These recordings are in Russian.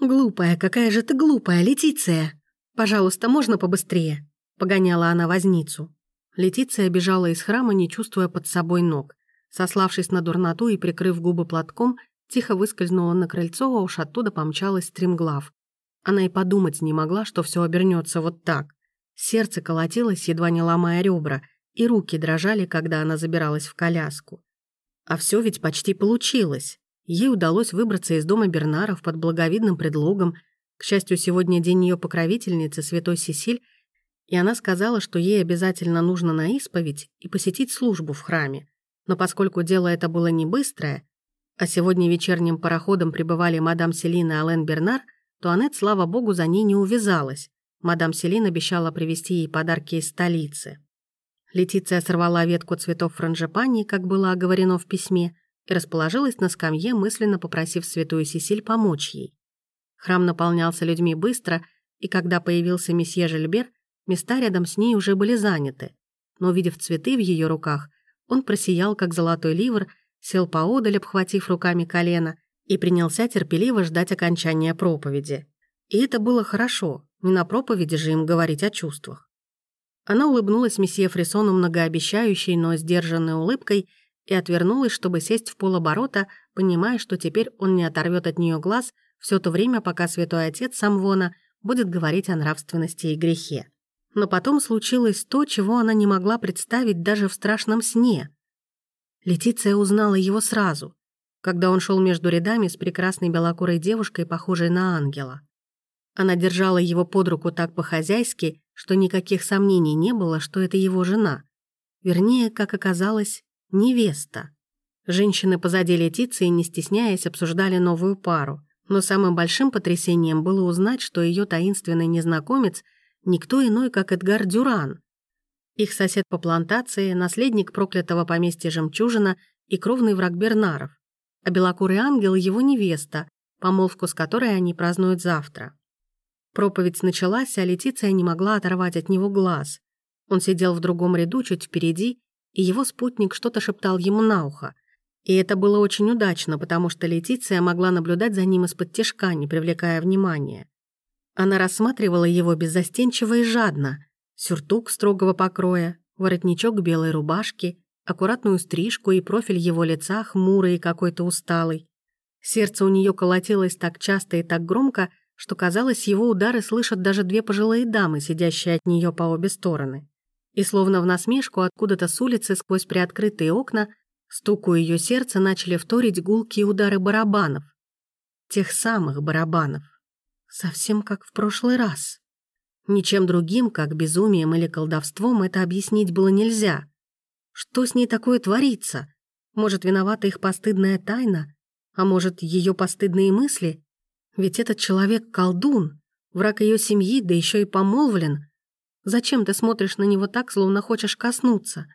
«Глупая, какая же ты глупая, Летиция! Пожалуйста, можно побыстрее?» — погоняла она возницу. Летиция бежала из храма, не чувствуя под собой ног. Сославшись на дурноту и прикрыв губы платком, тихо выскользнула на крыльцо, а уж оттуда помчалась стремглав. Она и подумать не могла, что все обернется вот так. Сердце колотилось, едва не ломая ребра, и руки дрожали, когда она забиралась в коляску. А все ведь почти получилось. Ей удалось выбраться из дома Бернаров под благовидным предлогом. К счастью, сегодня день ее покровительницы, святой Сесиль, и она сказала, что ей обязательно нужно на исповедь и посетить службу в храме. Но поскольку дело это было не быстрое, а сегодня вечерним пароходом прибывали мадам Селина и Ален Бернар, то Аннет, слава богу, за ней не увязалась. Мадам Селин обещала привезти ей подарки из столицы. Летиция сорвала ветку цветов франжипани, как было оговорено в письме, и расположилась на скамье, мысленно попросив святую Сесиль помочь ей. Храм наполнялся людьми быстро, и когда появился месье Жильбер, места рядом с ней уже были заняты. Но, увидев цветы в ее руках, он просиял, как золотой ливр, сел поодаль, обхватив руками колено, и принялся терпеливо ждать окончания проповеди. И это было хорошо, не на проповеди же им говорить о чувствах. Она улыбнулась месье Фрисону многообещающей, но сдержанной улыбкой и отвернулась, чтобы сесть в полоборота, понимая, что теперь он не оторвет от нее глаз все то время, пока святой отец Самвона будет говорить о нравственности и грехе. Но потом случилось то, чего она не могла представить даже в страшном сне. Летиция узнала его сразу, когда он шел между рядами с прекрасной белокурой девушкой, похожей на ангела. Она держала его под руку так по-хозяйски, что никаких сомнений не было, что это его жена. Вернее, как оказалось, невеста. Женщины позади Летиции, не стесняясь, обсуждали новую пару. Но самым большим потрясением было узнать, что ее таинственный незнакомец — никто иной, как Эдгар Дюран. Их сосед по плантации, наследник проклятого поместья Жемчужина и кровный враг Бернаров. А белокурый ангел — его невеста, помолвку с которой они празднуют завтра. Проповедь началась, а Летиция не могла оторвать от него глаз. Он сидел в другом ряду, чуть впереди, и его спутник что-то шептал ему на ухо. И это было очень удачно, потому что Летиция могла наблюдать за ним из-под тяжка, не привлекая внимания. Она рассматривала его беззастенчиво и жадно. Сюртук строгого покроя, воротничок белой рубашки, аккуратную стрижку и профиль его лица хмурый и какой-то усталый. Сердце у нее колотилось так часто и так громко, что казалось, его удары слышат даже две пожилые дамы, сидящие от нее по обе стороны и словно в насмешку откуда-то с улицы сквозь приоткрытые окна стуку ее сердца начали вторить гулкие удары барабанов. Тех самых барабанов. Совсем как в прошлый раз. Ничем другим, как безумием или колдовством, это объяснить было нельзя. Что с ней такое творится? Может, виновата их постыдная тайна? А может, ее постыдные мысли? Ведь этот человек — колдун, враг ее семьи, да еще и помолвлен — Зачем ты смотришь на него так, словно хочешь коснуться?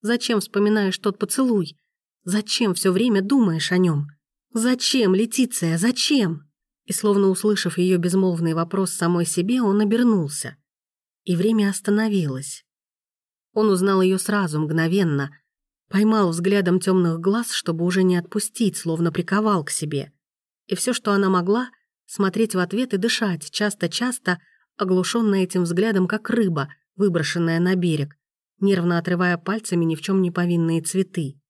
Зачем вспоминаешь тот поцелуй? Зачем все время думаешь о нем? Зачем, Летиция, зачем? И словно услышав ее безмолвный вопрос самой себе, он обернулся. И время остановилось. Он узнал ее сразу, мгновенно, поймал взглядом темных глаз, чтобы уже не отпустить, словно приковал к себе. И все, что она могла, смотреть в ответ и дышать, часто-часто, оглушенная этим взглядом, как рыба, выброшенная на берег, нервно отрывая пальцами ни в чем не повинные цветы.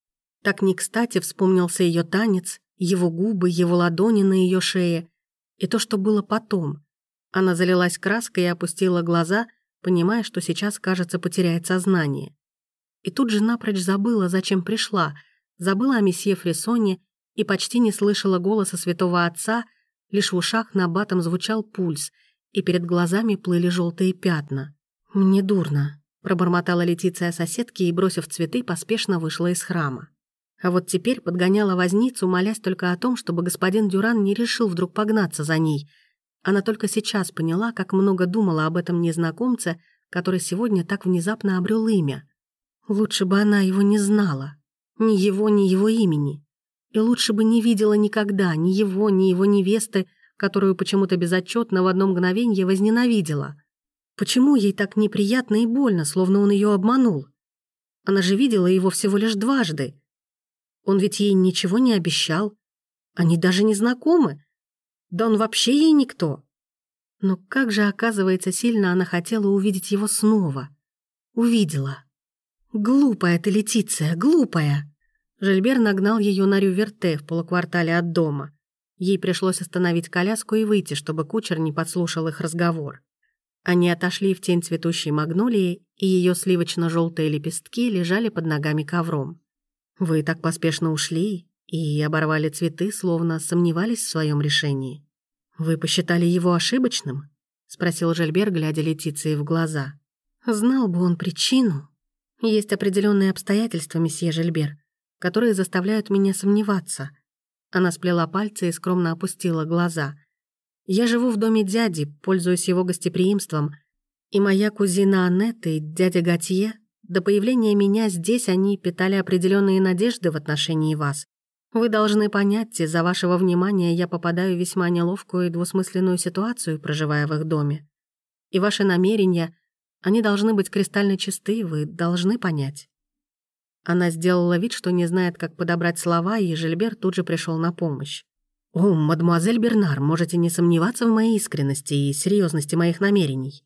Так не кстати вспомнился ее танец, его губы, его ладони на ее шее и то, что было потом. Она залилась краской и опустила глаза, понимая, что сейчас, кажется, потеряет сознание. И тут же напрочь забыла, зачем пришла, забыла о месье Фрисоне и почти не слышала голоса святого отца, лишь в ушах на батом звучал пульс — и перед глазами плыли желтые пятна. «Мне дурно», — пробормотала Летиция соседки и, бросив цветы, поспешно вышла из храма. А вот теперь подгоняла возницу, молясь только о том, чтобы господин Дюран не решил вдруг погнаться за ней. Она только сейчас поняла, как много думала об этом незнакомце, который сегодня так внезапно обрел имя. Лучше бы она его не знала. Ни его, ни его имени. И лучше бы не видела никогда ни его, ни его невесты, которую почему-то безотчетно в одно мгновенье возненавидела. Почему ей так неприятно и больно, словно он ее обманул? Она же видела его всего лишь дважды. Он ведь ей ничего не обещал. Они даже не знакомы. Да он вообще ей никто. Но как же, оказывается, сильно она хотела увидеть его снова. Увидела. «Глупая ты, Летиция, глупая!» Жильбер нагнал ее на Рюверте в полуквартале от дома. Ей пришлось остановить коляску и выйти, чтобы кучер не подслушал их разговор. Они отошли в тень цветущей магнолии, и ее сливочно желтые лепестки лежали под ногами ковром. «Вы так поспешно ушли и оборвали цветы, словно сомневались в своем решении. Вы посчитали его ошибочным?» — спросил Жильбер, глядя Летиции в глаза. «Знал бы он причину. Есть определенные обстоятельства, месье Жильбер, которые заставляют меня сомневаться». Она сплела пальцы и скромно опустила глаза. «Я живу в доме дяди, пользуюсь его гостеприимством, и моя кузина Аннет и дядя Готье, до появления меня здесь они питали определенные надежды в отношении вас. Вы должны понять, из-за вашего внимания я попадаю в весьма неловкую и двусмысленную ситуацию, проживая в их доме. И ваши намерения, они должны быть кристально чисты, вы должны понять». Она сделала вид, что не знает, как подобрать слова, и Жильбер тут же пришел на помощь. «О, мадемуазель Бернар, можете не сомневаться в моей искренности и серьезности моих намерений.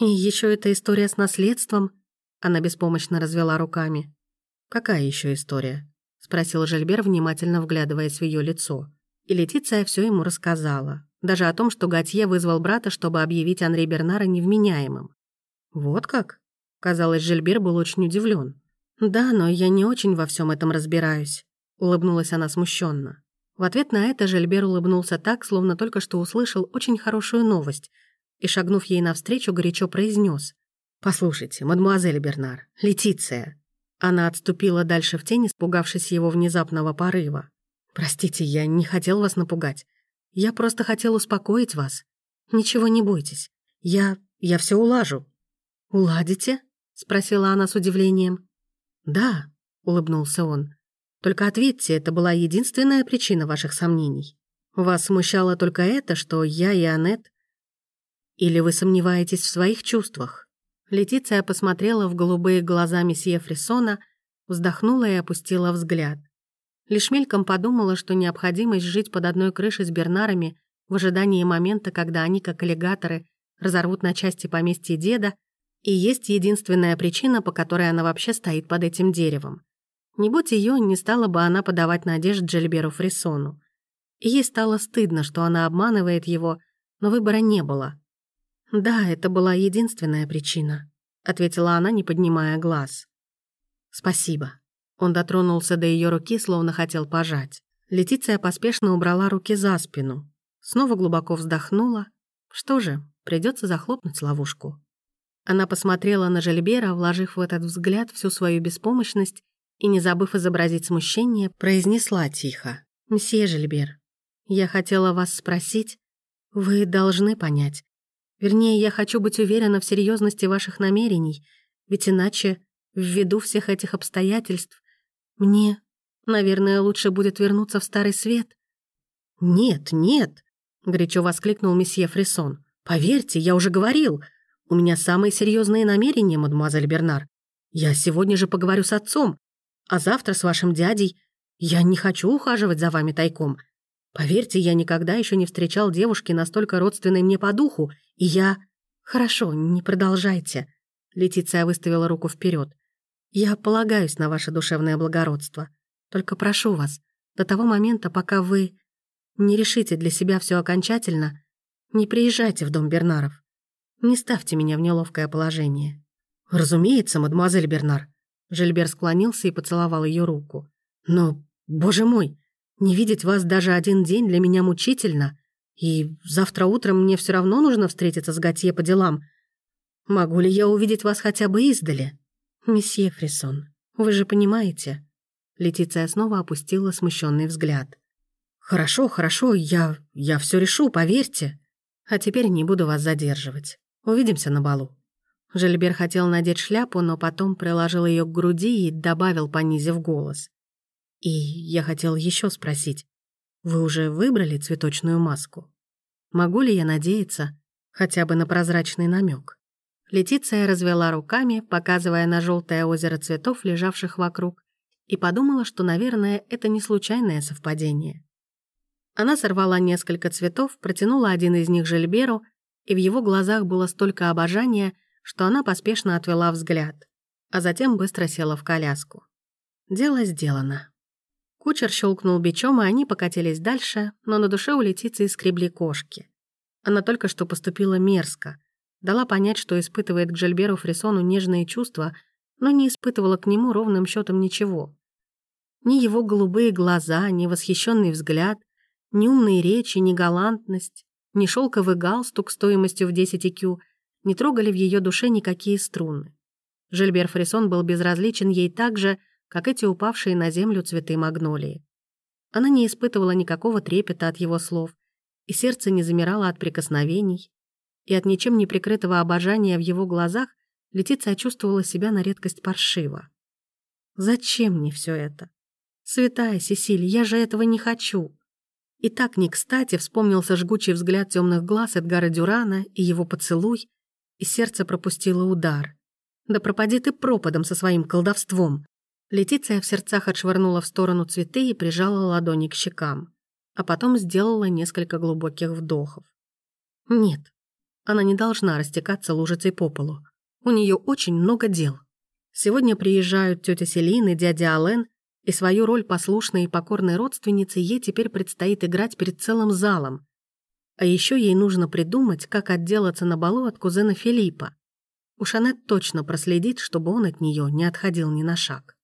И еще эта история с наследством», — она беспомощно развела руками. «Какая еще история?» — спросил Жильбер, внимательно вглядываясь в ее лицо. И Летиция все ему рассказала. Даже о том, что Готье вызвал брата, чтобы объявить Анри Бернара невменяемым. «Вот как?» Казалось, Жильбер был очень удивлен. «Да, но я не очень во всем этом разбираюсь», — улыбнулась она смущенно. В ответ на это Жильбер улыбнулся так, словно только что услышал очень хорошую новость, и, шагнув ей навстречу, горячо произнес: «Послушайте, мадемуазель Бернар, Летиция». Она отступила дальше в тень, испугавшись его внезапного порыва. «Простите, я не хотел вас напугать. Я просто хотел успокоить вас. Ничего не бойтесь. Я... я все улажу». «Уладите?» — спросила она с удивлением. «Да», — улыбнулся он. «Только ответьте, это была единственная причина ваших сомнений. Вас смущало только это, что я и Аннет? Или вы сомневаетесь в своих чувствах?» Летиция посмотрела в голубые глаза месье Фрисона, вздохнула и опустила взгляд. Лишь мельком подумала, что необходимость жить под одной крышей с Бернарами в ожидании момента, когда они, как аллигаторы, разорвут на части поместье деда, и есть единственная причина, по которой она вообще стоит под этим деревом. Не будь ее, не стала бы она подавать надежд Джельберу Фрисону. Ей стало стыдно, что она обманывает его, но выбора не было. «Да, это была единственная причина», — ответила она, не поднимая глаз. «Спасибо». Он дотронулся до ее руки, словно хотел пожать. Летиция поспешно убрала руки за спину. Снова глубоко вздохнула. Что же, придется захлопнуть ловушку. Она посмотрела на Жильбера, вложив в этот взгляд всю свою беспомощность и, не забыв изобразить смущение, произнесла тихо. «Мсье Жильбер, я хотела вас спросить. Вы должны понять. Вернее, я хочу быть уверена в серьезности ваших намерений, ведь иначе, ввиду всех этих обстоятельств, мне, наверное, лучше будет вернуться в Старый Свет». «Нет, нет», — горячо воскликнул месье Фрисон. «Поверьте, я уже говорил, у меня самые серьезные намерения, мадемуазель Бернар. Я сегодня же поговорю с отцом, а завтра с вашим дядей. Я не хочу ухаживать за вами тайком. Поверьте, я никогда еще не встречал девушки настолько родственной мне по духу, и я... Хорошо, не продолжайте. Летиция выставила руку вперед. Я полагаюсь на ваше душевное благородство. Только прошу вас, до того момента, пока вы не решите для себя все окончательно, не приезжайте в дом Бернаров. Не ставьте меня в неловкое положение». «Разумеется, мадемуазель Бернар». Жильбер склонился и поцеловал ее руку. «Но, боже мой, не видеть вас даже один день для меня мучительно, и завтра утром мне все равно нужно встретиться с Готье по делам. Могу ли я увидеть вас хотя бы издали?» «Месье Фрисон, вы же понимаете...» Летиция снова опустила смущенный взгляд. «Хорошо, хорошо, я... я все решу, поверьте. А теперь не буду вас задерживать. Увидимся на балу». Жильбер хотел надеть шляпу, но потом приложил ее к груди и добавил, понизив голос. «И я хотел еще спросить, вы уже выбрали цветочную маску? Могу ли я надеяться хотя бы на прозрачный намек? Летиция развела руками, показывая на желтое озеро цветов, лежавших вокруг, и подумала, что, наверное, это не случайное совпадение. Она сорвала несколько цветов, протянула один из них Жильберу, и в его глазах было столько обожания, что она поспешно отвела взгляд, а затем быстро села в коляску. Дело сделано. Кучер щелкнул бичом, и они покатились дальше, но на душе у Летиции скребли кошки. Она только что поступила мерзко, дала понять, что испытывает к Жильберу Фрисону нежные чувства, но не испытывала к нему ровным счетом ничего. Ни его голубые глаза, ни восхищенный взгляд, ни умные речи, ни галантность, ни шелковый галстук стоимостью в 10 икю не трогали в ее душе никакие струны. Жильбер Фрисон был безразличен ей так же, как эти упавшие на землю цветы магнолии. Она не испытывала никакого трепета от его слов, и сердце не замирало от прикосновений, и от ничем не прикрытого обожания в его глазах Летиция чувствовала себя на редкость паршиво. «Зачем мне все это? Святая Сесиль, я же этого не хочу!» И так не кстати вспомнился жгучий взгляд темных глаз Эдгара Дюрана и его поцелуй, и сердце пропустило удар. «Да пропади ты пропадом со своим колдовством!» Летиция в сердцах отшвырнула в сторону цветы и прижала ладони к щекам, а потом сделала несколько глубоких вдохов. «Нет, она не должна растекаться лужицей по полу. У нее очень много дел. Сегодня приезжают тетя Селин и дядя Ален, и свою роль послушной и покорной родственницы ей теперь предстоит играть перед целым залом. А еще ей нужно придумать, как отделаться на балу от кузена Филиппа. Уж Аннет точно проследит, чтобы он от нее не отходил ни на шаг.